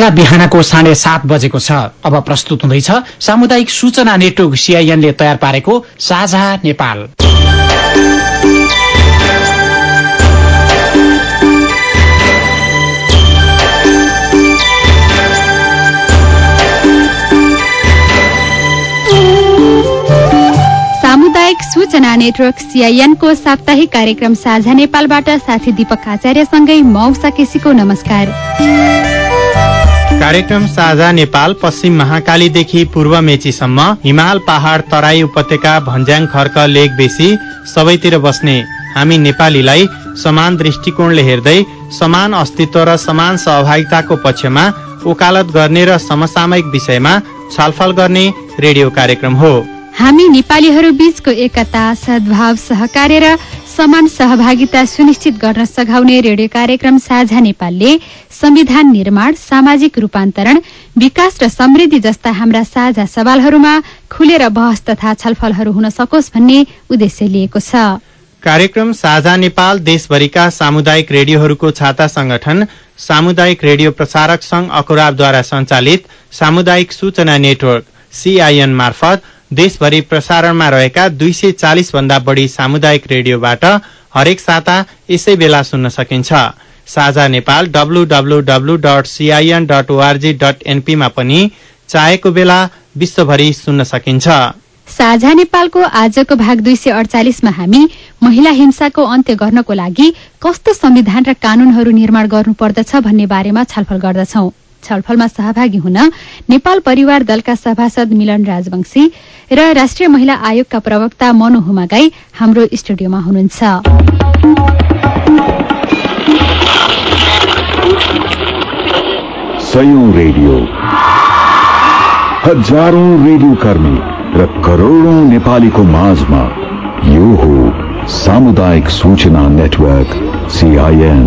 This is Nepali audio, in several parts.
बेला बिहानको साढे सात बजेको छ। अब प्रस्तुत हुँदैछ सामुदायिक सूचना नेटवर्क सीआईएनले तयार पारेको साझा नेपाल। सामुदायिक सूचना नेटवर्क सीआईएनको साप्ताहिक कार्यक्रम साझा नेपालबाट साथी दीपक आचार्यसँगै मौसा केसीको नमस्कार। कार्यक्रम साझा नेपाल पश्चिम महाकालीदेखि पूर्व मेचीसम्म हिमाल पहाड तराई उपत्यका भन्ज्याङ खर्क लेक बेसी सबैतिर बस्ने। हामी नेपालीलाई समान दृष्टिकोणले हेर्दै समान अस्तित्व र समान सहभागिताको पक्षमा वकालत गर्ने र समसामयिक विषयमा छलफल गर्ने रेडियो कार्यक्रम हो। हामी नेपालीहरू बीचको एकता सद्भाव सहकार्य र समान सहभागिता सुनिश्चित गर्न सघाउने रेडियो कार्यक्रम साझा नेपालले संविधान निर्माण सामाजिक रूपान्तरण विकास र समृद्धि जस्ता हाम्रा साझा सवालहरूमा खुलेर बहस तथा छलफलहरू हुन सकोस् भन्ने उद्देश्य लिएको छ। कार्यक्रम साझा नेपाल देशभरिका सामुदायिक रेडियोहरूको छाता संगठन सामुदायिक रेडियो प्रसारक संघ अकुराबद्वारा सञ्चालित सामुदायिक सूचना नेटवर्क सीआईएन मार्फत देशभरि प्रसारणमा रहेका दुई सय चालिस भन्दा बढी सामुदायिक रेडियोबाट हरेक साता यसै बेला सुन्न सकिन्छ। साझा नेपाल डब्लु डट पनि चाहेको बेला विश्वभरि सुन्न सकिन्छ। साझा नेपालको आजको भाग दुई सय अडचालिसमा हामी महिला हिंसाको अन्त्य गर्नको लागि कस्तो संविधान र कानूनहरू निर्माण गर्नुपर्दछ भन्ने बारेमा छलफल गर्दछौं। छलफलमा सहभागी हुन नेपाल परिवार दलका सभासद मिलन राजवंशी र राष्ट्रिय महिला आयोगका प्रवक्ता मनु हुमागाई हाम्रो स्टुडियोमा हुनुहुन्छ। रेडियो। हजारौं रेडियो कर्मी र करोड़ौं नेपालीको माझमा यो हो सामुदायिक सूचना नेटवर्क सीआईएन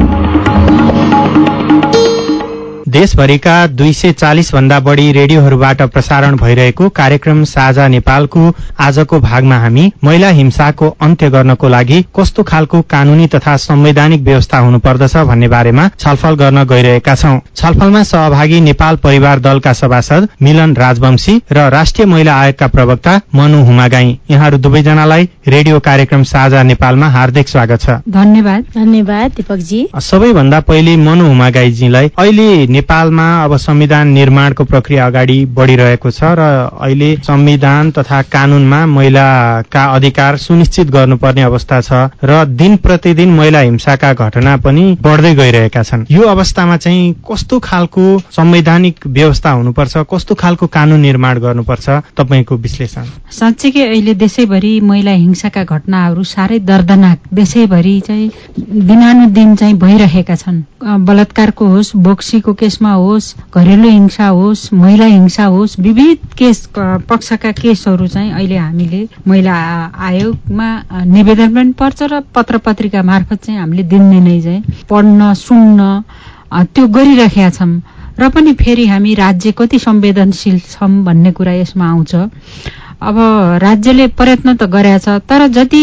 देशभरिका दुई सय चालिस भन्दा बढ़ी रेडियोहरूबाट प्रसारण भइरहेको कार्यक्रम साझा नेपालको आजको भागमा हामी महिला हिंसाको अन्त्य गर्नको लागि कस्तो खालको कानूनी तथा संवैधानिक व्यवस्था हुनुपर्दछ भन्ने बारेमा छलफल गर्न गइरहेका छौं। छलफलमा सहभागी नेपाल परिवार दलका सभासद मिलन राजवंशी र राष्ट्रिय महिला आयोगका प्रवक्ता मनु हुमागाई। यहाँहरू दुवैजनालाई रेडियो कार्यक्रम साझा नेपालमा हार्दिक स्वागत छ। धन्यवाद। धन्यवाद दिपकजी। सबैभन्दा पहिले मनु हुमागाईजीलाई अहिले नेपालमा अब संविधान निर्माणको प्रक्रिया अगाडि बढिरहेको छ र अहिले संविधान तथा कानूनमा महिलाका अधिकार सुनिश्चित गर्नुपर्ने अवस्था छ र दिन प्रतिदिन महिला हिंसाका घटना पनि बढ्दै गइरहेका छन्। यो अवस्थामा चाहिँ कस्तो खालको संवैधानिक व्यवस्था हुनुपर्छ कस्तो खालको कानून निर्माण गर्नुपर्छ तपाईँको विश्लेषण? साँच्चीकै अहिले देशैभरि महिला हिंसाका घटनाहरू साह्रै दर्दनाक देशैभरि चाहिँ दिनानुदिन चाहिँ भइरहेका छन्। बलात्कारको होस् बोक्सीको केस केसमा होस् घरेलु हिंसा होस् महिला हिंसा होस् विविध केस पक्षका केसहरू चाहिँ अहिले हामीले महिला आयोगमा निवेदन पनि पर्छ र पत्र पत्रिका मार्फत चाहिँ हामीले दिनदिनै चाहिँ पढ्न सुन्न त्यो गरिराखेका छौँ। र पनि फेरि हामी राज्य कति संवेदनशील छौँ भन्ने कुरा यसमा आउँछ। अब राज्यले प्रयत्न त गरेछ तर जति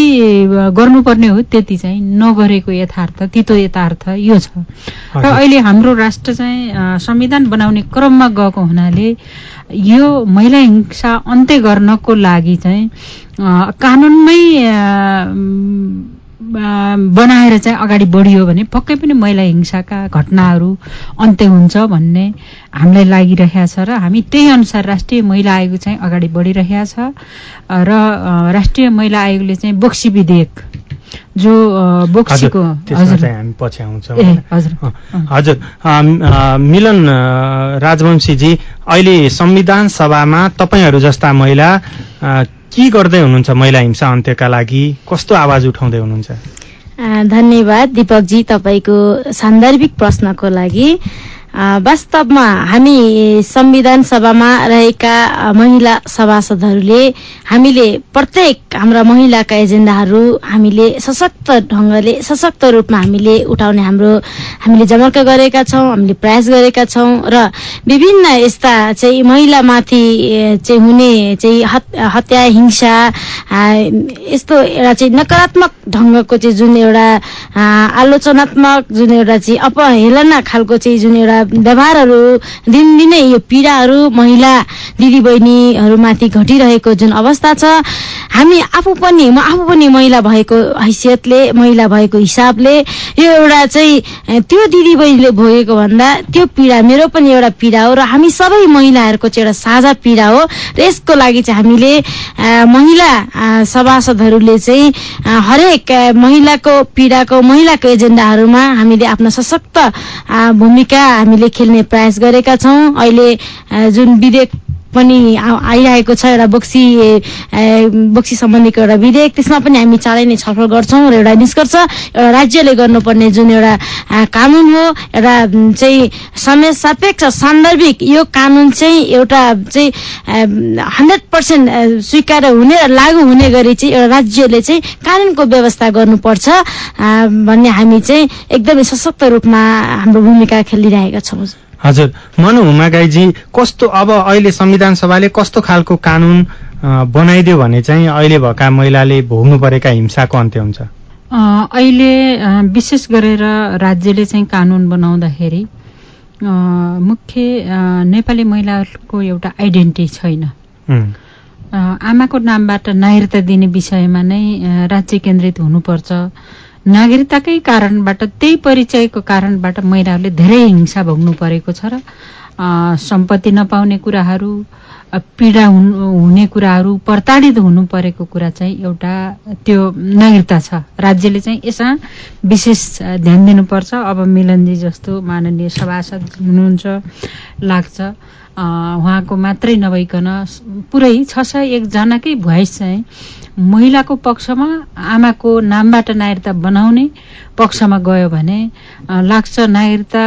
गर्नुपर्ने हो त्यति चाहिँ नगरेको यथार्थ तितो यथार्थ यो छ। र अहिले हाम्रो राष्ट्र चाहिँ संविधान बनाउने क्रममा गएको हुनाले यो महिला हिंसा अन्त्य गर्नको लागि चाहिँ कानुनमै बनाएर चाहिँ अगाडि बढियो भने पक्कै पनि महिला हिंसाका घटनाहरू अन्त्य हुन्छ भन्ने हामीलाई लागिरहेको छ र हामी त्यही अनुसार राष्ट्रिय महिला आयोग चाहिँ अगाडि बढिरहेको छ। र राष्ट्रिय महिला आयोगले चाहिँ बोक्सी विधेयक जो बोक्सीको हजुर मिलन राजवंशीजी अहिले संविधान सभामा तपाईँहरू जस्ता महिला के गर्दै हुनुहुन्छ महिला हिंसा अन्त्यका लागि? कस्तो आवाज उठाउँदै हुनुहुन्छ? धन्यवाद दिपकजी तपाईँको सान्दर्भिक प्रश्नको लागि। वास्तवमा हामी संविधान सभामा रहेका महिला सभासदहरूले हामीले प्रत्येक हाम्रा महिलाका एजेन्डाहरू हामीले सशक्त ढङ्गले सशक्त रूपमा हामीले उठाउने हाम्रो हामीले जमर्का गरेका छौँ हामीले प्रयास गरेका छौँ र विभिन्न यस्ता चाहिँ महिलामाथि चाहिँ हुने चाहिँ हत्या हिंसा यस्तो एउटा चाहिँ नकारात्मक ढङ्गको चाहिँ जुन एउटा आलोचनात्मक जुन एउटा चाहिँ अपहेलना खालको चाहिँ जुन एउटा व्यवहारहरू दिनदिनै यो पीडाहरू महिला दिदीबहिनीहरूमाथि घटिरहेको जुन अवस्था छ हामी आफू पनि म आफू पनि महिला भएको हैसियतले महिला भएको हिसाबले यो एउटा चाहिँ त्यो दिदीबहिनीले भोगेको भन्दा त्यो पीडा मेरो पनि एउटा पीडा हो र हामी सबै महिलाहरूको चाहिँ एउटा साझा पीडा हो र यसको लागि चाहिँ हामीले महिला सभासदहरूले चाहिँ हरेक महिलाको पीडाको महिलाको एजेन्डाहरूमा हामीले आफ्नो सशक्त भूमिका हामीले खेल्ने प्रयास गरेका छौँ। अहिले जुन विधेयक पनि आइरहेको छ एउटा बोक्सी बोक्सी सम्बन्धीको एउटा विधेयक। त्यसमा पनि हामी चाँडै नै छलफल गर्छौँ र एउटा निष्कर्ष एउटा राज्यले गर्नुपर्ने जुन एउटा कानुन हो एउटा चाहिँ समय सापेक्ष सान्दर्भिक यो कानुन चाहिँ एउटा चाहिँ हन्ड्रेड पर्सेन्ट स्वीकार हुने र लागू हुने गरी चाहिँ एउटा राज्यले चाहिँ कानुनको व्यवस्था गर्नुपर्छ भन्ने हामी चाहिँ एकदमै सशक्त रूपमा हाम्रो भूमिका खेलिरहेका छौँ। हजुर। मनु हुमागाईजी कस्तो अब अहिले संविधान सभाले कस्तो खालको कानुन बनाइदियो भने चाहिँ अहिले भएका महिलाले भोग्नु परेका हिंसाको अन्त्य हुन्छ? अहिले विशेष गरेर राज्यले चाहिँ कानुन बनाउँदाखेरि मुख्य नेपाली महिलाहरूको एउटा आइडेन्टिटी छैन। आमाको नामबाट नागरिकता दिने विषयमा नै राज्य केन्द्रित हुनुपर्छ। नागरिकताकै कारणबाट त्यही परिचयको कारणबाट महिलाहरूले धेरै हिंसा भोग्नु परेको छ र सम्पत्ति नपाउने कुराहरू पीडा हुने कुराहरू प्रताडित हुनु परेको कुरा चाहिँ एउटा त्यो नागरिकता छ। राज्यले चाहिँ यसमा विशेष ध्यान दिनुपर्छ। अब मिलनजी जस्तो माननीय सभासद हुनुहुन्छ लाग्छ। उहाँको मात्रै नभइकन पुरै छ सय एकजनाकै भोइस चाहिँ महिलाको पक्षमा आमाको नामबाट नागरिकता बनाउने पक्षमा गयो भने लाग्छ नागरिकता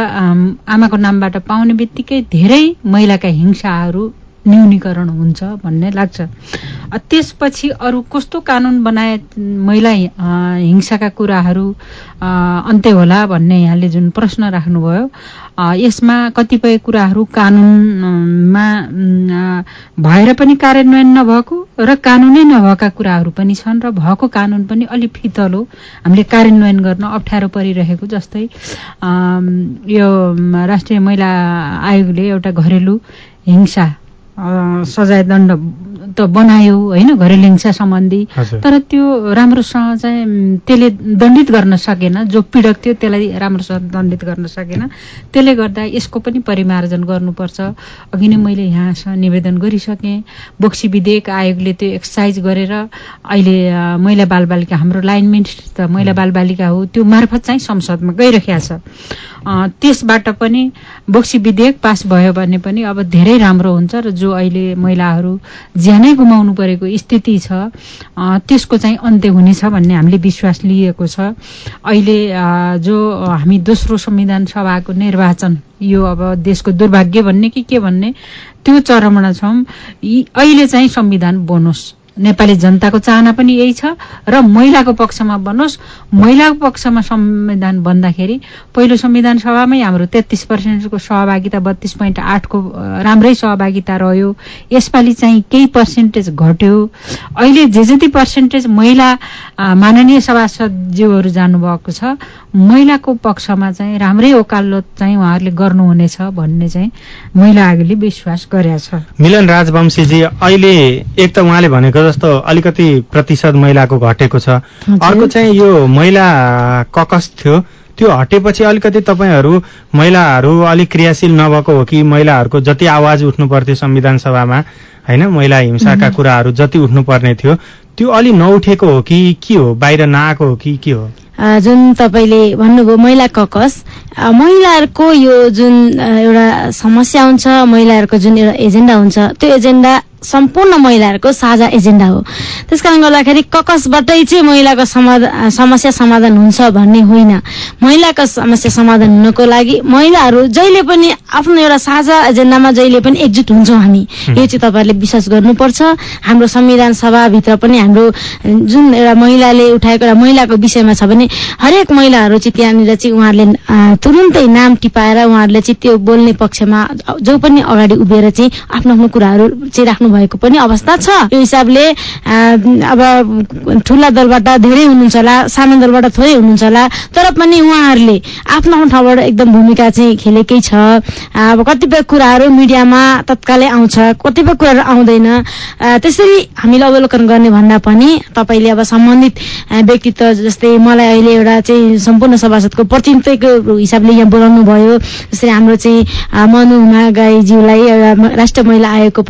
आमाको नामबाट पाउने बित्तिकै धेरै महिलाका हिंसाहरू न्यूनीकरण हुन्छ भन्ने लाग्छ। त्यसपछि अरू कस्तो कानुन बनाए महिला हिंसाका कुराहरू अन्त्य होला भन्ने यहाँले जुन प्रश्न राख्नुभयो यसमा कतिपय कुराहरू कानुनमा भएर पनि कार्यान्वयन नभएको र कानुनै नभएका कुराहरू पनि छन् र भएको कानुन पनि अलिक फितलो। हामीले कार्यान्वयन गर्न अप्ठ्यारो परिरहेको जस्तै यो राष्ट्रिय महिला आयोगले एउटा घरेलु हिंसा सजाय दण्ड त बनायो होइन घरेलु हिंसा सम्बन्धी। तर त्यो राम्रोसँग चाहिँ त्यसले दण्डित गर्न सकेन। जो पीडक थियो त्यसलाई राम्रोसँग दण्डित गर्न सकेन। त्यसले गर्दा यसको पनि परिमार्जन गर्नुपर्छ। अघि नै मैले यहाँसँग निवेदन गरिसकेँ। बोक्सी विधेयक आयोगले त्यो एक्सर्साइज गरेर अहिले महिला बालबालिका हाम्रो लाइन मिनिस्टर त महिला बालबालिका हो त्यो मार्फत चाहिँ संसदमा गइरहेको छ। त्यसबाट पनि बोक्सी विधेयक पास भयो भने पनि अब धेरै राम्रो हुन्छ र जो अहिले महिलाहरू ज्यानै गुमाउनु परेको स्थिति छ त्यसको चाहिँ अन्त्य हुनेछ भन्ने हामीले विश्वास लिएको छ। अहिले जो हामी दोस्रो संविधान सभाको निर्वाचन यो अब देशको दुर्भाग्य भन्ने कि के भन्ने त्यो चरममा छौँ। अहिले चाहिँ संविधान बनोस् नेपाली जनताको चाहना पनि यही छ। र महिलाको पक्षमा बनोस् महिलाको पक्षमा संविधान बन्दाखेरि पहिलो संविधान सभामै हाम्रो तेत्तिस पर्सेन्टको सहभागिता बत्तीस पोइन्ट आठको राम्रै सहभागिता रह्यो। यसपालि चाहिँ केही पर्सेन्टेज घट्यो। अहिले जे जति पर्सेन्टेज महिला माननीय सभासदज्यूहरू जानुभएको छ महिलाको पक्षमा चाहिँ राम्रै ओकालो चाहिँ उहाँहरूले गर्नुहुनेछ भन्ने चाहिँ महिला आयोगले विश्वास गरेका छ। मिलन राजवंशीजी अहिले एक त उहाँले भनेको जस्तो अलिकति प्रतिशत महिलाको घटेको छ। अर्को चाहिँ यो महिला ककस थियो। त्यो हटेपछि अलिकति तपाईँहरू महिलाहरू अलिक क्रियाशील नभएको हो कि महिलाहरूको जति आवाज उठ्नु पर्थ्यो संविधान सभामा होइन? महिला हिंसाका कुराहरू जति उठ्नुपर्ने थियो त्यो अलि नउठेको हो कि के हो? बाहिर नआएको हो कि के हो? जुन तपाईँले भन्नुभयो महिला ककस महिलाहरूको यो जुन एउटा समस्या हुन्छ महिलाहरूको जुन एउटा एजेन्डा हुन्छ त्यो एजेन्डा सम्पूर्ण महिलाहरूको साझा एजेन्डा हो। त्यस कारण गर्दाखेरि ककसबाटै चाहिँ महिलाको समाधान समस्या समाधान हुन्छ भन्ने होइन। महिलाको समस्या समाधान हुनको लागि महिलाहरू जहिले पनि आफ्नो एउटा साझा एजेन्डामा जहिले पनि एकजुट हुन्छौँ हामी। यो चाहिँ तपाईँहरूले विश्वास गर्नुपर्छ। हाम्रो संविधान सभाभित्र पनि हाम्रो जुन एउटा महिलाले उठाएको एउटा महिलाको विषयमा छ भने हरेक महिलाहरू चाहिँ त्यहाँनिर चाहिँ उहाँहरूले तुरुन्तै नाम टिपाएर उहाँहरूले चाहिँ त्यो बोल्ने पक्षमा जो पनि अगाडि उभिएर चाहिँ आफ्नो आफ्नो कुराहरू चाहिँ राख्नु भएको पनि अवस्था छ। यो हिसाबले अब ठुला दलबाट धेरै हुनुहुन्छ होला सानो दलबाट थोरै हुनुहुन्छ होला तर पनि उहाँहरूले आफ्नो आफ्नो ठाउँबाट एकदम भूमिका चाहिँ खेलेकै छ। अब कतिपय कुराहरू मिडियामा तत्कालै आउँछ कतिपय कुराहरू आउँदैन। त्यसरी हामीले अवलोकन गर्ने भन्दा पनि तपाईँले अब सम्बन्धित व्यक्तित्व जस्तै मलाई अहिले एउटा चाहिँ सम्पूर्ण सभासदको प्रतिनिधित्वको हिसाबले यहाँ बोलाउनु भयो जस्तै हाम्रो चाहिँ मनु हुमा गाईज्यूलाई एउटा राष्ट्र महिला आयोगको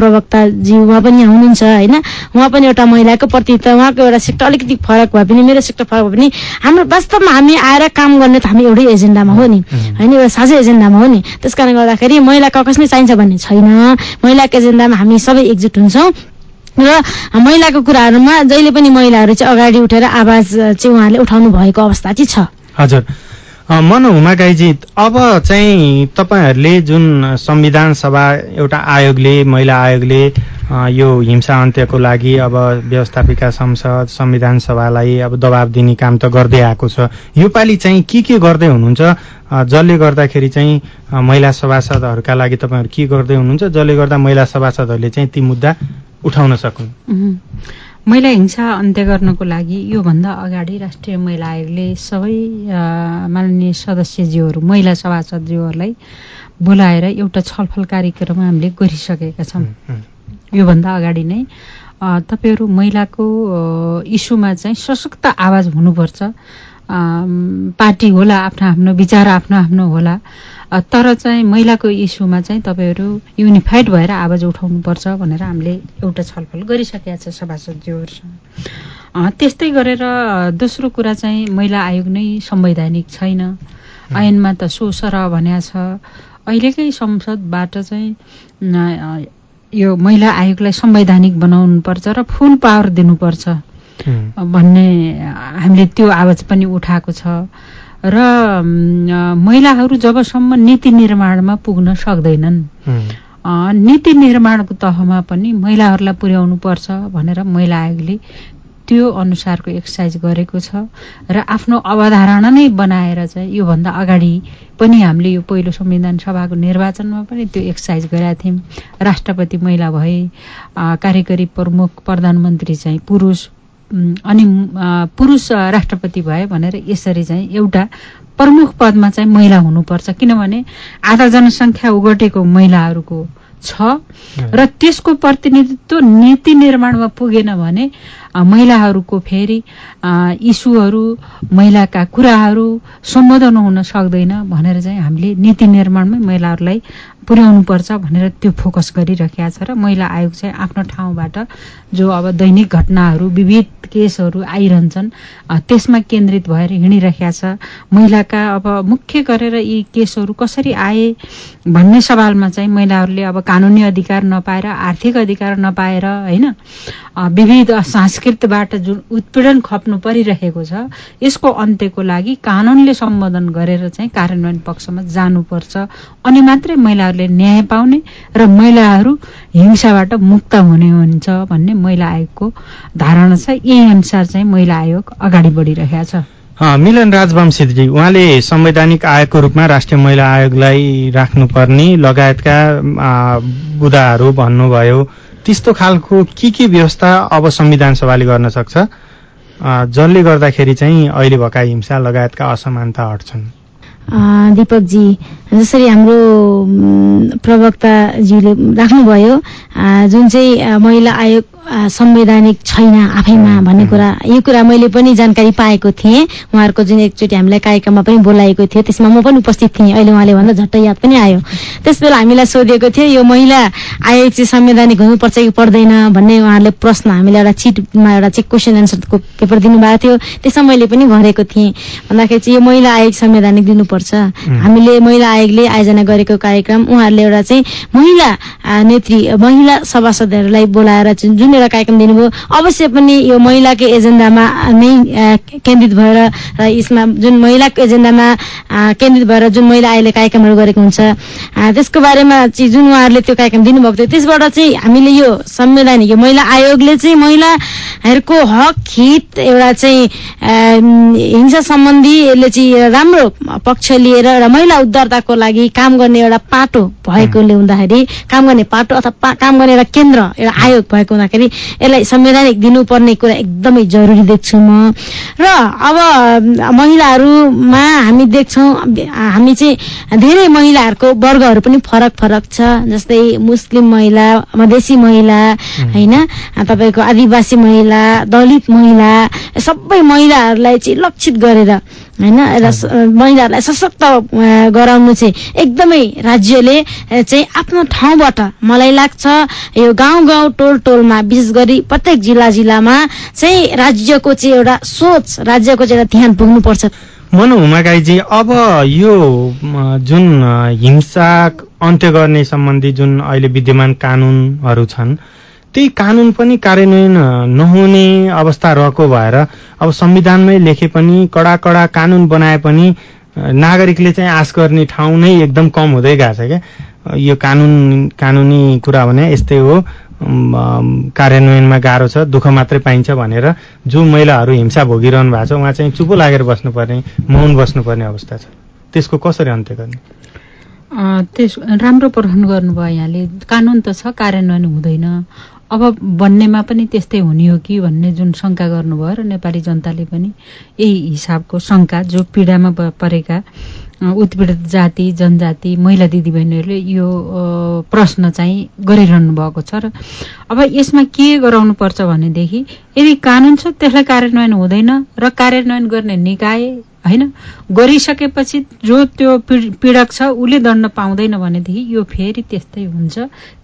उहाँ पनि यहाँ हुनुहुन्छ होइन? उहाँ पनि एउटा महिलाको प्रतिनिधित्व उहाँको एउटा सेक्टर अलिकति फरक भए पनि मेरो सेक्टर फरक भए पनि हाम्रो वास्तवमा हामी आएर काम गर्ने त हामी एउटै एजेन्डामा हो नि होइन? एउटा साझै एजेन्डामा हो नि। त्यस कारणले गर्दाखेरि महिला ककस नै चाहिन्छ भन्ने छैन। महिलाको एजेन्डामा हामी सबै एकजुट हुन्छौँ। र महिलाको कुराहरूमा जहिले पनि महिलाहरू चाहिँ अगाडि उठेर आवाज चाहिँ उहाँले उठाउनु भएको अवस्था चाहिँ छ। हजुर। मन हुमा गाईजी अब चाहिँ तपाईँहरूले जुन संविधान सभा एउटा आयोगले महिला आयोगले यो हिंसा अन्त्यको लागि अब व्यवस्थापिका संसद संविधान सभालाई अब दबाब दिने काम त गर्दै आएको छ। योपालि चाहिँ के के गर्दै हुनुहुन्छ? जसले गर्दाखेरि चाहिँ महिला सभासदहरूका लागि तपाईँहरू के गर्दै हुनुहुन्छ? जसले गर्दा महिला सभासदहरूले चाहिँ ती मुद्दा उठाउन सकुन्। महिला हिंसा अन्त्य गर्नको लागि योभन्दा अगाडि राष्ट्रिय महिला आयोगले सबै माननीय सदस्यज्यूहरू महिला सभासदज्यूहरूलाई बोलाएर एउटा छलफल कार्यक्रम हामीले गरिसकेका छौँ। योभन्दा अगाडि नै तपाईँहरू महिलाको इस्युमा चाहिँ सशक्त आवाज हुनुपर्छ। पार्टी होला आफ्नो आफ्नो विचार आफ्नो आफ्नो होला। तर चाहिँ महिलाको इस्युमा चाहिँ तपाईँहरू युनिफाइड भएर आवाज उठाउनुपर्छ भनेर हामीले एउटा छलफल गरिसकेका छ सभासदज्यूहरूसँग त्यस्तै गरेर दोस्रो कुरा चाहिँ महिला आयोग नै संवैधानिक छैन। ऐनमा त सो सर भन्या छ। अहिलेकै संसदबाट चाहिँ यो महिला आयोगलाई संवैधानिक बनाउनुपर्छ र फुल पावर दिनुपर्छ। भन्ने हामीले त्यो आवाज पनि उठाएको छ। र महिलाहरू जबसम्म नीति निर्माणमा पुग्न सक्दैनन्। नीति निर्माणको तहमा पनि महिलाहरूलाई पुर्याउनु पर्छ भनेर महिला आयोगले त्यो अनुसारको एक्सर्साइज गरेको छ र आफ्नो अवधारणा नै बनाएर चाहिँ योभन्दा अगाडि पनि हामीले यो पहिलो संविधान सभाको निर्वाचनमा पनि त्यो एक्सर्साइज गरेका थियौँ। राष्ट्रपति महिला भए कार्यकारी प्रमुख प्रधानमन्त्री चाहिँ पुरुष अनि पुरुष राष्ट्रपति भए भनेर यसरी चाहिँ एउटा प्रमुख पदमा चाहिँ महिला हुनुपर्छ। किनभने आधा जनसङ्ख्या उगटेको महिलाहरूको छ र त्यसको प्रतिनिधित्व नीति निर्माणमा पुगेन भने महिलाहरूको फेरि इस्युहरू महिलाका कुराहरू सम्बोधन हुन सक्दैन भनेर चाहिँ हामीले नीति निर्माणमै महिलाहरूलाई पुर्याउनुपर्छ भनेर त्यो फोकस गरिरहेका छ र महिला आयोग चाहिँ आफ्नो ठाउँबाट जो अब दैनिक घटनाहरू विविध केसहरू आइरहन्छन् त्यसमा केन्द्रित भएर हिँडिरहेका छ। महिलाका अब मुख्य गरेर यी केसहरू कसरी आए भन्ने सवालमा चाहिँ महिलाहरूले अब कानुनी अधिकार नपाएर आर्थिक अधिकार नपाएर होइन विविध संस्कृतबाट जुन उत्पीडन खप्नु परिरहेको छ यसको अन्त्यको लागि कानुनले सम्बोधन गरेर चाहिँ कार्यान्वयन पक्षमा जानुपर्छ। अनि मात्रै महिलाहरूले न्याय पाउने र महिलाहरू हिंसाबाट मुक्त हुने हुन्छ भन्ने महिला आयोगको धारणा छ। यही अनुसार चाहिँ महिला आयोग अगाडि बढिरहेको छ। मिलन राजवंशीजी उहाँले संवैधानिक आयोगको रूपमा राष्ट्रिय महिला आयोगलाई राख्नुपर्ने लगायतका बुदाहरू भन्नुभयो। त्यस्तो खालको के के व्यवस्था अब संविधान सभाले गर्न सक्छ? जसले गर्दाखेरि चाहिँ अहिले भएका हिंसा लगायतका असमानता हट्छन्। दिपकजी जसरी हाम्रो प्रवक्ताजीले राख्नुभयो जुन चाहिँ महिला आयोग संवैधानिक छैन आफैमा भन्ने कुरा। यो कुरा मैले पनि जानकारी पाएको थिएँ। उहाँहरूको जुन एकचोटि हामीलाई कार्यक्रममा पनि बोलाएको थियो त्यसमा म पनि उपस्थित थिएँ। अहिले उहाँले भन्दा झट्ट याद पनि आयो। त्यस बेला हामीलाई सोधिएको थियो यो महिला आयोग चाहिँ संवैधानिक हुनुपर्छ कि पर्दैन भन्ने उहाँहरूले प्रश्न हामीलाई एउटा चिटमा एउटा चाहिँ क्वेसन एन्सरको पेपर दिनुभएको थियो। त्यसमा मैले पनि गरेको थिएँ। भन्दाखेरि चाहिँ यो महिला आयोग संवैधानिक दिनुपर्छ हामीले महिला आयोगले आयोजना गरेको कार्यक्रम उहाँहरूले एउटा चाहिँ महिला नेत्री महिला सभासदहरूलाई बोलाएर जुन एउटा कार्यक्रम दिनुभयो। अवश्य पनि यो महिलाको एजेन्डामा नै केन्द्रित भएर र यसमा जुन महिलाको एजेन्डामा केन्द्रित भएर जुन महिला अहिले कार्यक्रमहरू गरेको हुन्छ त्यसको बारेमा चाहिँ जुन उहाँहरूले त्यो कार्यक्रम दिनुभएको थियो त्यसबाट चाहिँ हामीले यो संवैधानिक यो महिला आयोगले चाहिँ महिलाहरूको हक हित एउटा चाहिँ हिंसा सम्बन्धी यसले चाहिँ राम्रो पक्ष लिएर एउटा महिला उद्धारताको लागि काम गर्ने एउटा पाटो भएकोले हुँदाखेरि काम गर्ने पाटो अथवा काम गर्ने एउटा केन्द्र एउटा आयोग भएको हुँदाखेरि यसलाई संवैधानिक दिनुपर्ने कुरा एकदमै जरुरी देख्छु म। र अब महिलाहरूमा हामी देख्छौँ हामी चाहिँ धेरै महिलाहरूको वर्गहरू पनि फरक फरक छ। जस्तै मुस्लिम महिला मधेसी महिला होइन? तपाईँको आदिवासी महिला दलित महिला सबै महिलाहरूलाई चाहिँ लक्षित गरेर होइन? र महिलाहरूलाई सशक्त गराउनु चाहिँ एकदमै राज्यले चाहिँ आफ्नो ठाउँबाट मलाई लाग्छ यो गाउँ गाउँ टोल टोलमा विशेष गरी प्रत्येक जिल्ला जिल्लामा चाहिँ राज्यको चाहिँ एउटा सोच राज्यको चाहिँ एउटा ध्यान पुग्नुपर्छ। मनु हुमागाईजी अब यो जुन हिंसा अन्त्य गर्ने सम्बन्धी जुन अहिले विद्यमान कानुनहरू छन् त्यही कानुन पनि कार्यान्वयन नहुने अवस्था रहेको भएर अब संविधानमै लेखे पनि कडा कडा कानुन बनाए पनि नागरिकले चाहिँ आश गर्ने ठाउँ नै एकदम कम हुँदै गएको छ क्या। यो कानुन कानुनी कुरा भने यस्तै हो। कार्यान्वयनमा गाह्रो छ दुःख मात्रै पाइन्छ भनेर जो महिलाहरू हिंसा भोगिरहनु भएको छ उहाँ चाहिँ चुपो लागेर बस्नुपर्ने मौन बस्नुपर्ने अवस्था छ। त्यसको कसरी अन्त्य गर्ने? त्यस राम्रो प्रहन गर्नुभयो यहाँले। कानुन त छ कार्यान्वयन हुँदैन। अब बन्नेमा पनि त्यस्तै हुने हो कि भन्ने जुन शङ्का गर्नुभयो र नेपाली जनताले पनि यही हिसाबको शङ्का जो पीडामा परेका उत्पीडित जाति जनजाति महिला दिदीबहिनीहरूले यो प्रश्न चाहिँ गरिरहनु भएको छ र अब यसमा के गराउनु पर्छ भनेदेखि यदि कानुन छ त्यसलाई कार्यान्वयन हुँदैन र कार्यान्वयन गर्ने निकाय होइन? गरिसकेपछि जो त्यो पीड- पीडक छ उसले दण्ड पाउँदैन भनेदेखि यो फेरि त्यस्तै हुन्छ।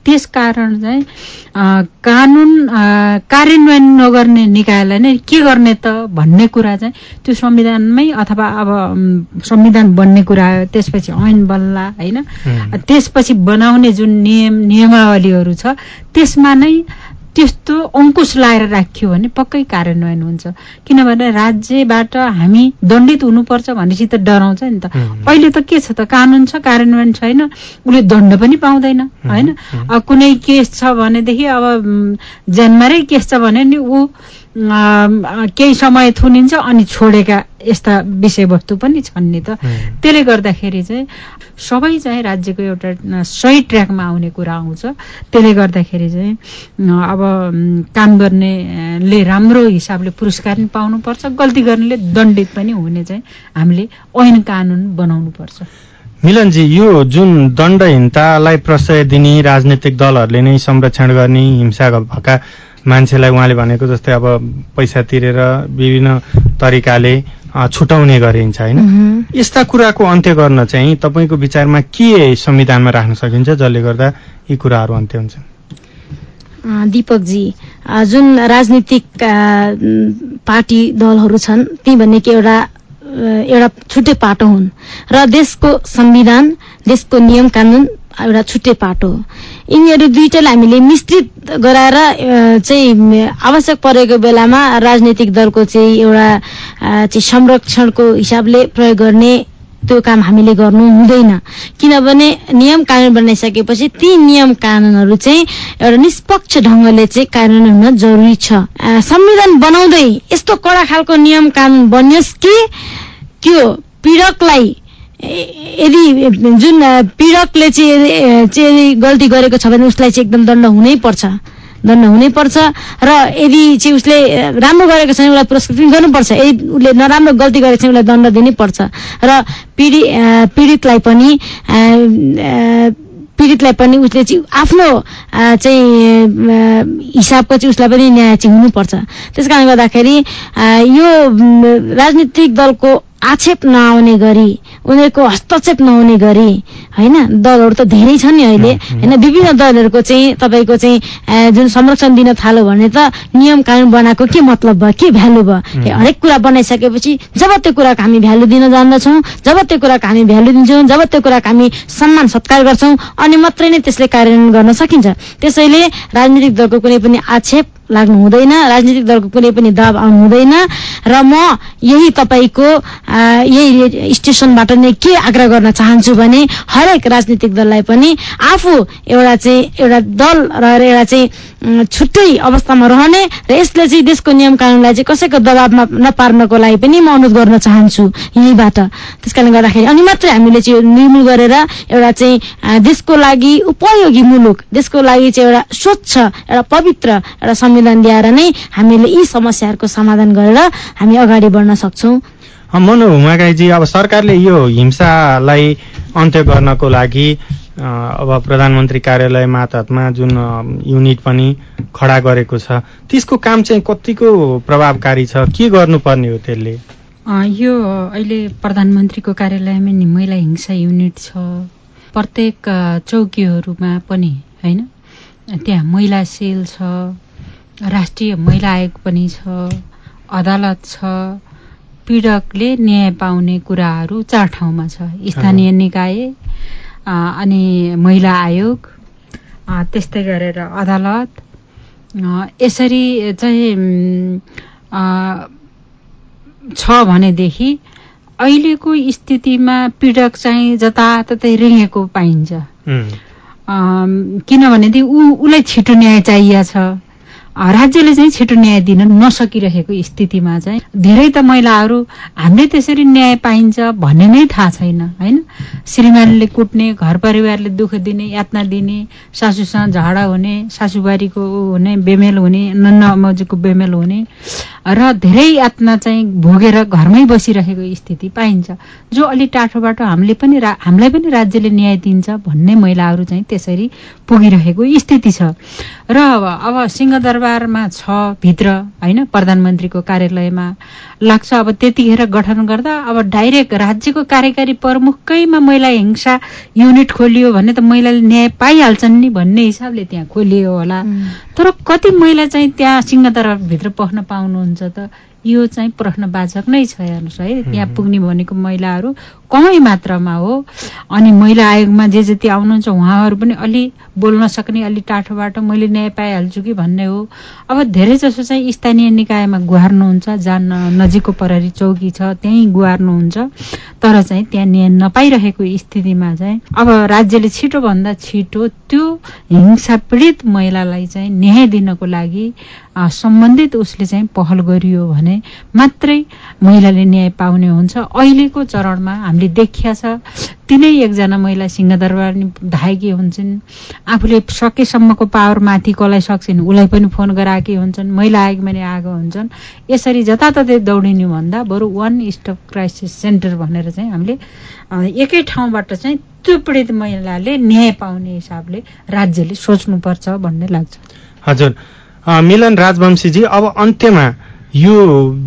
त्यस कारण चाहिँ कानुन कार्यान्वयन नगर्ने निकायलाई नै के गर्ने त भन्ने कुरा चाहिँ त्यो संविधानमै अथवा अब संविधान बन्ने कुरा आयो त्यसपछि ऐन बन्ला होइन। त्यसपछि बनाउने जुन नियम नियमावलीहरू छ त्यसमा नै त्यस्तो अङ्कुश लाएर राखियो भने पक्कै कार्यान्वयन हुन्छ। किनभने राज्यबाट हामी दण्डित हुनुपर्छ भनेपछि त डराउँछ नि त। अहिले त के छ त? कानुन छ कार्यान्वयन छैन। उसले दण्ड पनि पाउँदैन होइन? कुनै केस छ भनेदेखि अब ज्यानमारै केस छ भने नि ऊ केही समय थुनिन्छ अनि छोडेका यस्ता विषयवस्तु पनि छन् नि त। त्यसले गर्दाखेरि चाहिँ सबै चाहिँ राज्यको एउटा सही ट्र्याकमा आउने कुरा आउँछ। त्यसले गर्दाखेरि चाहिँ अब काम गर्नेले राम्रो हिसाबले पुरस्कार पनि पाउनुपर्छ गल्ती गर्नेले दण्डित पनि हुने चाहिँ हामीले ऐन कानुन बनाउनुपर्छ मिलनजी यो जुन दण्डहीनतालाई प्रशय दिने राजनैतिक दलहरूले नै संरक्षण गर्ने हिंसा भएका मान्छेलाई उहाँले भनेको जस्तै अब पैसा तिरेर विभिन्न तरिकाले छुटाउने गरिन्छ होइन? यस्ता कुराको अन्त्य गर्न चाहिँ तपाईँको विचारमा के संविधानमा राख्न सकिन्छ जसले गर्दा यी कुराहरू अन्त्य हुन्छन्? अ, दिपकजी जुन राजनीतिक पार्टी दलहरू छन् ती भनेको एउटा एउटा छुट्टै पाटो हुन्। र देशको संविधान देशको नियम कानुन एउटा छुट्टै पाटो हो। यिनीहरू दुइटालाई हामीले मिश्रित गराएर चाहिँ आवश्यक परेको बेलामा राजनैतिक दलको चाहिँ एउटा चाहिँ संरक्षणको हिसाबले प्रयोग गर्ने त्यो काम हामीले गर्नु हुँदैन। किनभने नियम कानुन बनाइसकेपछि ती नियम कानुनहरू चाहिँ एउटा निष्पक्ष ढङ्गले चाहिँ कार्यान्वयन हुन जरुरी छ। संविधान बनाउँदै यस्तो कडा खालको नियम कानुन बनियोस् कि त्यो पीडकलाई यदि जुन पीडकले चाहिँ चाहिँ गल्ती गरेको छ भने उसलाई चाहिँ एकदम दण्ड हुनै पर्छ। दण्ड हुनै पर्छ र यदि चाहिँ उसले राम्रो गरेको छ भने उसलाई पुरस्कृत पनि गर्नुपर्छ। यदि उसले नराम्रो गल्ती गरेको छ भने उसलाई दण्ड दिनै पर्छ। र पीडि अ, पीडितलाई पनि पीडितलाई पनि उसले चाहिँ आफ्नो चाहिँ हिसाबको चाहिँ उसलाई पनि न्याय चाहिँ हुनुपर्छ। त्यस कारणले गर्दाखेरि यो राजनीतिक दलको आक्षेप नआउने गरी उनीहरूको हस्तक्षेप नहुने गरी होइन दलहरू त धेरै छन् नि अहिले होइन विभिन्न दलहरूको चाहिँ तपाईँको चाहिँ जुन संरक्षण दिन थाल्यो भने त नियम कानुन बनाएको के मतलब भयो के भ्यालु भयो? हरेक कुरा बनाइसकेपछि जब त्यो कुराको हामी भ्यालु दिन जान्दछौँ जब त्यो कुराको हामी भ्यालु दिन्छौँ जब त्यो कुराको हामी सम्मान सत्कार गर्छौँ अनि मात्रै नै त्यसले कार्यान्वयन गर्न सकिन्छ। त्यसैले राजनीतिक दलको कुनै पनि आक्षेप लाग्नु हुँदैन। राजनीतिक दलको कुनै पनि दबाब आउनु हुँदैन। र म यही तपाईँको यही स्टेसनबाट नै के आग्रह गर्न चाहन्छु भने हरेक राजनीतिक दललाई पनि आफू एउटा चाहिँ एउटा दल रहेर एउटा चाहिँ छुट्टै अवस्थामा रहने र यसले चाहिँ देशको नियम कानुनलाई चाहिँ कसैको दबावमा नपार्नको लागि पनि म अनुरोध गर्न चाहन्छु यहीँबाट। त्यस कारणले गर्दाखेरि अनि मात्रै हामीले चाहिँ निर्मूल गरेर एउटा चाहिँ देशको लागि उपयोगी मुलुक देशको लागि चाहिँ एउटा स्वच्छ एउटा पवित्र एउटा ल्याएर नै हामीले यी समस्याहरूको समाधान गरेर हामी अगाडि बढ्न सक्छौँ। मनो हुमागाईजी अब सरकारले यो हिंसालाई अन्त्य गर्नको लागि अब प्रधानमन्त्री कार्यालय मातहतमा जुन युनिट पनि खडा गरेको छ त्यसको काम चाहिँ कतिको प्रभावकारी छ? के गर्नुपर्ने हो त्यसले? यो अहिले प्रधानमन्त्रीको कार्यालयमा नि महिला हिंसा युनिट छ। प्रत्येक चौकीहरूमा पनि होइन? त्यहाँ महिला सेल छ। राष्ट्रिय महिला आयोग पनि छ अदालत छ पीडकले न्याय पाउने कुराहरू चार ठाउँमा छ। स्थानीय निकाय अनि महिला आयोग त्यस्तै गरेर अदालत। यसरी चाहिँ छ भनेदेखि अहिलेको स्थितिमा पीडक चाहिँ जताततै रेगेको पाइन्छ। किनभनेदेखि ऊ उसलाई छिटो न्याय चाहिएको छ। राज्यले चाहिँ छिटो न्याय दिन नसकिरहेको स्थितिमा चाहिँ धेरै त महिलाहरू हामीले त्यसरी न्याय पाइन्छ भन्ने नै थाहा छैन होइन? श्रीमानले कुट्ने घर परिवारले दुःख दिने यातना दिने सासूसँग झगडा हुने सासूबारीको हुने बेमेल हुने नन्नमजीको बेमेल हुने। र धेरै यातना चाहिँ भोगेर घरमै बसिरहेको स्थिति पाइन्छ। जो अलि टाठोबाट हामीले पनि हामीलाई पनि राज्यले न्याय दिन्छ भन्ने महिलाहरू चाहिँ त्यसरी पुगिरहेको स्थिति छ। र अब सिंहदरबारमा छ भित्र होइन प्रधानमन्त्रीको कार्यालयमा लाग्छ। अब त्यतिखेर गठन गर्दा अब डाइरेक्ट राज्यको कार्यकारी प्रमुखकैमा महिला हिंसा युनिट खोलियो भने त महिलाले न्याय पाइहाल्छन् नि भन्ने हिसाबले त्यहाँ खोलियो होला। तर कति महिला चाहिँ त्यहाँ सिंहदरबारभित्र पस्न पाउनुहुन्छ? त यो चाहिँ प्रश्नवाचक नै छ हेर्नुहोस् है। त्यहाँ पुग्ने भनेको महिलाहरू कमै मात्रामा हो। अनि महिला आयोगमा जे जति आउनुहुन्छ उहाँहरू पनि अलि बोल्न सक्ने अलि टाठोबाट मैले न्याय पाइहाल्छु कि भन्ने हो। अब धेरै जसो चाहिँ स्थानीय निकायमा गुहार्नुहुन्छ जहाँ नजिकको प्रहरी चौकी छ त्यहीँ गुहार्नुहुन्छ। तर चाहिँ त्यहाँ न्याय नपाइरहेको स्थितिमा चाहिँ अब राज्यले छिटोभन्दा छिटो त्यो हिंसा पीडित महिलालाई चाहिँ न्याय दिनको लागि सम्बन्धित उसले चाहिँ पहल गरियो भने मात्रै महिलाले न्याय पाउने हुन्छ। अहिलेको चरणमा हामीले देखिया छ। तिनै एकजना महिला सिंहदरबार धाएकी हुन्छन्। आफूले सकेसम्मको पावर माथि कसलाई सक्छन् उसलाई पनि फोन गराएकी हुन्छन्। महिला आयोग पनि आएको हुन्छन्। यसरी जताततै दौडिनु भन्दा बरु वान स्टप क्राइसिस सेन्टर भनेर चाहिँ हामीले एकै ठाउँबाट चाहिँ त्यो पीडित महिलाले न्याय पाउने हिसाबले राज्यले सोच्नुपर्छ भन्ने लाग्छ। हजुर। मिलन राजवंशीजी अब अन्त्यमा यो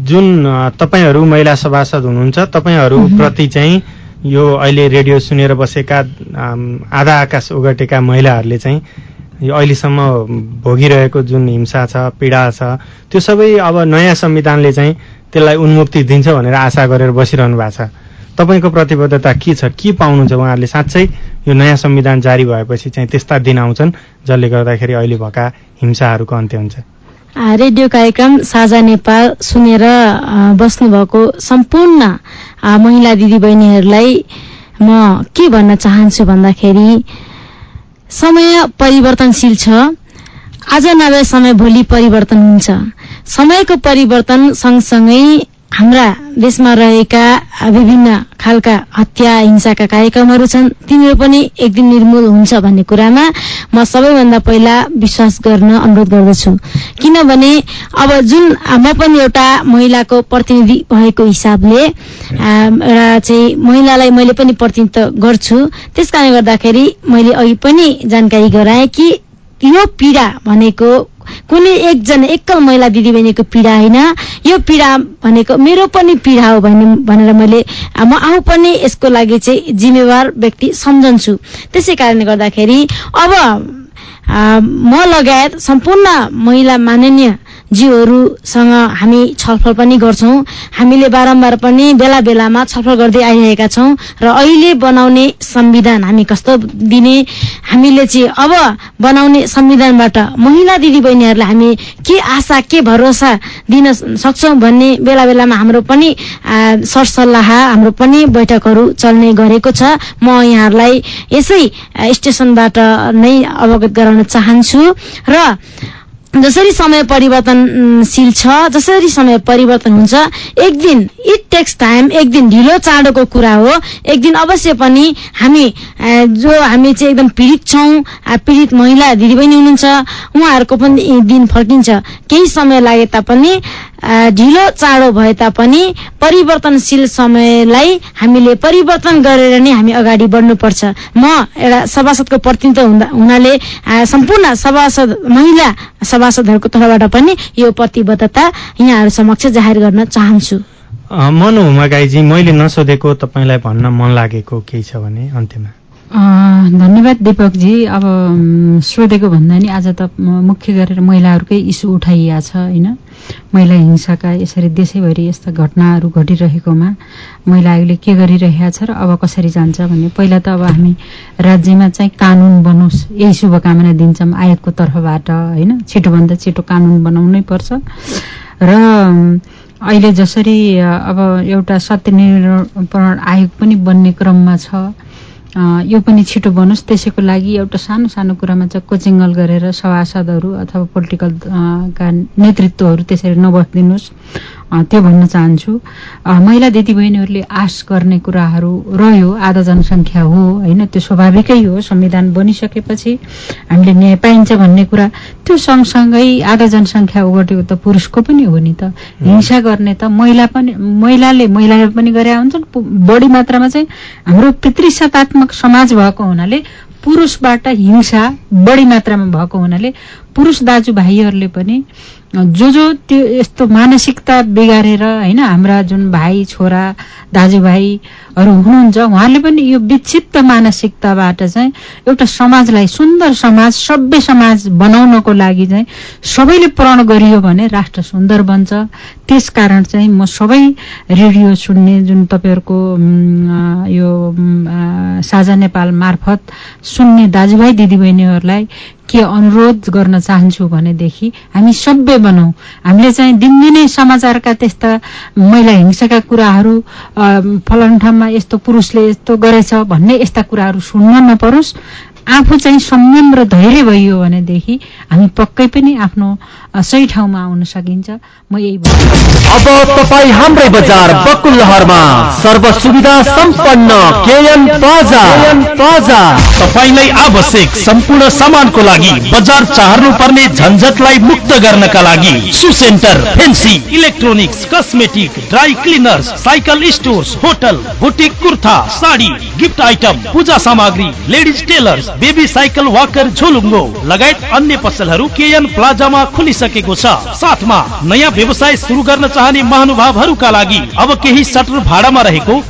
जुन तपाईँहरू महिला सभासद हुनुहुन्छ तपाईँहरूप्रति चाहिँ यो अहिले रेडियो सुनेर बसेका आधा आकाश ओगटेका महिलाहरूले चाहिँ यो अहिलेसम्म भोगिरहेको जुन हिंसा छ पीडा छ त्यो सबै अब नयाँ संविधानले चाहिँ त्यसलाई उन्मुक्ति दिन्छ भनेर आशा गरेर बसिरहनु भएको छ। तपाईँको प्रतिबद्धता के छ? के पाउनुहुन्छ उहाँहरूले? साँच्चै यो नयाँ संविधान जारी भएपछि चाहिँ त्यस्ता दिन आउँछन् जसले गर्दाखेरि अहिले भएका हिंसाहरूको अन्त्य हुन्छ। रेडियो कार्यक्रम साझा नेपाल सुनेर बस्नुभएको सम्पूर्ण महिला दिदीबहिनीहरूलाई म के भन्न चाहन्छु भन्दाखेरि समय परिवर्तनशील छ। आज नभए समय भोलि परिवर्तन हुन्छ। समयको परिवर्तन सँगसँगै हाम्रा देशमा रहेका विभिन्न खालका हत्या हिंसाका कार्यक्रमहरू छन् तिनीहरू पनि एक दिन निर्मूल हुन्छ भन्ने कुरामा म सबैभन्दा पहिला विश्वास गर्न अनुरोध गर्दछु। किनभने अब जुन म पनि एउटा महिलाको प्रतिनिधि भएको हिसाबले एउटा चाहिँ महिलालाई मैले पनि प्रतिनिधित्व गर्छु त्यस गर्दाखेरि मैले अघि पनि जानकारी गराएँ कि यो पीडा भनेको कुनै एकजना एकल महिला दिदीबहिनीको पीडा होइन। यो पीडा भनेको मेरो पनि पीडा हो भने भनेर मैले म आफू पनि यसको लागि चाहिँ जिम्मेवार व्यक्ति सम्झन्छु। त्यसै कारणले गर्दाखेरि अब म लगायत सम्पूर्ण महिला माननीय जीवहरूसँग हामी छलफल पनि गर्छौँ। हामीले बारम्बार पनि बेला बेलामा छलफल गर्दै आइरहेका छौँ र अहिले बनाउने संविधान हामी कस्तो दिने हामीले चाहिँ अब बनाउने संविधानबाट महिला दिदीबहिनीहरूलाई हामी के आशा के भरोसा दिन सक्छौँ भन्ने बेला बेलामा हाम्रो पनि सरसल्लाह हाम्रो पनि बैठकहरू चल्ने गरेको छ। म यहाँहरूलाई यसै स्टेसनबाट नै अवगत गराउन चाहन्छु र जसरी समय परिवर्तनशील छ जसरी समय परिवर्तन हुन्छ एक दिन इट टेक्स टाइम एक दिन ढिलो चाँडोको कुरा हो। एक दिन अवश्य पनि हामी जो हामी चाहिँ एकदम पीडित छौँ पीडित महिला दिदीबहिनी हुनुहुन्छ उहाँहरूको पनि दिन फर्किन्छ। केही समय लागे तापनि ढिलो चाँडो भए तापनि परिवर्तनशील समयलाई हामीले परिवर्तन गरेर नै हामी अगाडि बढ्नुपर्छ। म एउटा सभासदको प्रतिनिधित्व हुँदा हुनाले सम्पूर्ण सभासद महिला सभासदहरूको तर्फबाट पनि यो प्रतिबद्धता यहाँहरू समक्ष जाहेर गर्न चाहन्छु। मनु मगाईजी मैले नसोधेको तपाईँलाई भन्न मन लागेको केही छ भने अन्त्यमा। धन्यवाद दिपकजी। अब सोधेको भन्दा नि आज त मुख्य गरेर महिलाहरूकै इस्यु उठाइएको छ होइन? महिला हिंसाका यसरी देशैभरि यस्ता घटनाहरू घटिरहेकोमा महिलाहरूले के गरिरहेका छ र अब कसरी जान्छ भन्ने। पहिला त अब हामी राज्यमा चाहिँ कानुन बनोस् यही शुभकामना दिन्छौँ आयोगको तर्फबाट होइन? छिटोभन्दा छिटो कानुन बनाउनै पर्छ। र अहिले जसरी अब एउटा सत्य निर्णय आयोग पनि बन्ने क्रममा छ। यो पनि छिटो बनोस् त्यसैको लागि एउटा सानो सानो कुरामा चाहिँ कोचिङल गरेर सभासदहरू अथवा पोलिटिकल का नेतृत्वहरू त्यसरी नबस्दिनुहोस्। त्यो भन्न चाहन्छु। महिला दिदीबहिनीहरूले आश गर्ने कुराहरू रह्यो आधा जनसङ्ख्या हो होइन? त्यो स्वाभाविकै हो संविधान बनिसकेपछि हामीले न्याय पाइन्छ भन्ने कुरा। त्यो सँगसँगै आधा जनसङ्ख्या ओगटेको त पुरुषको पनि हो नि त। हिंसा गर्ने त महिला पनि महिलाले महिलाले पनि गरे हुन्छन्। बढी मात्रामा चाहिँ हाम्रो पितृसत्तात्मक समाज भएको हुनाले पुरुषबाट हिंसा बढी मात्रामा भएको हुनाले पुरुष दाजुभाइहरूले पनि जो जो त्यो यस्तो मानसिकता बिगारेर होइन हाम्रा जुन भाइ छोरा दाजुभाइहरू हुनुहुन्छ उहाँहरूले पनि यो विक्षिप्त मानसिकताबाट चाहिँ एउटा समाजलाई सुन्दर समाज सभ्य समाज बनाउनको लागि चाहिँ सबैले प्रण गरियो भने राष्ट्र सुन्दर बन्छ। त्यस कारण चाहिँ म सबै रेडियो सुन्ने जुन तपाईँहरूको यो साझा नेपाल मार्फत सुन्ने दाजुभाइ दिदीबहिनीहरूलाई के अनुरोध गर्न चाहन्छु भनेदेखि हामी सभ्य बनाऊ हामीले चाहिँ दिनदिनै समाचारका त्यस्ता महिला हिंसाका कुराहरू फलन ठाउँमा यस्तो पुरुषले यस्तो गरेछ भन्ने यस्ता कुराहरू सुन्न नपरोस्। आफू चाहिँ संयम र धैर्य भइयो भनेदेखि हामी पक्कै पनि आफ्नो सही ठाउँमा आउन सकिन्छ। म यही अब तपाईँ हाम्रै बजार बकुलहरमा सर्व सुविधा सम्पन्न केएन तपाईँलाई आवश्यक सम्पूर्ण सामानको लागि बजार चाहनु पर्ने झन्झटलाई मुक्त गर्नका लागि shoe centre fancy electronics cosmetic dry cleaners cycle stores hotel boutique kurta sari gift item puja सामग्री ladies tailors baby cycle walker झोलुङ्गो लगायत अन्य पसलहरू केएन प्लाजामा खुलिसकेको छ। साथमा नयाँ व्यवसाय सुरु गर्न चाहने महानुभावहरूका लागि अब केही सटर भाडामा रहेको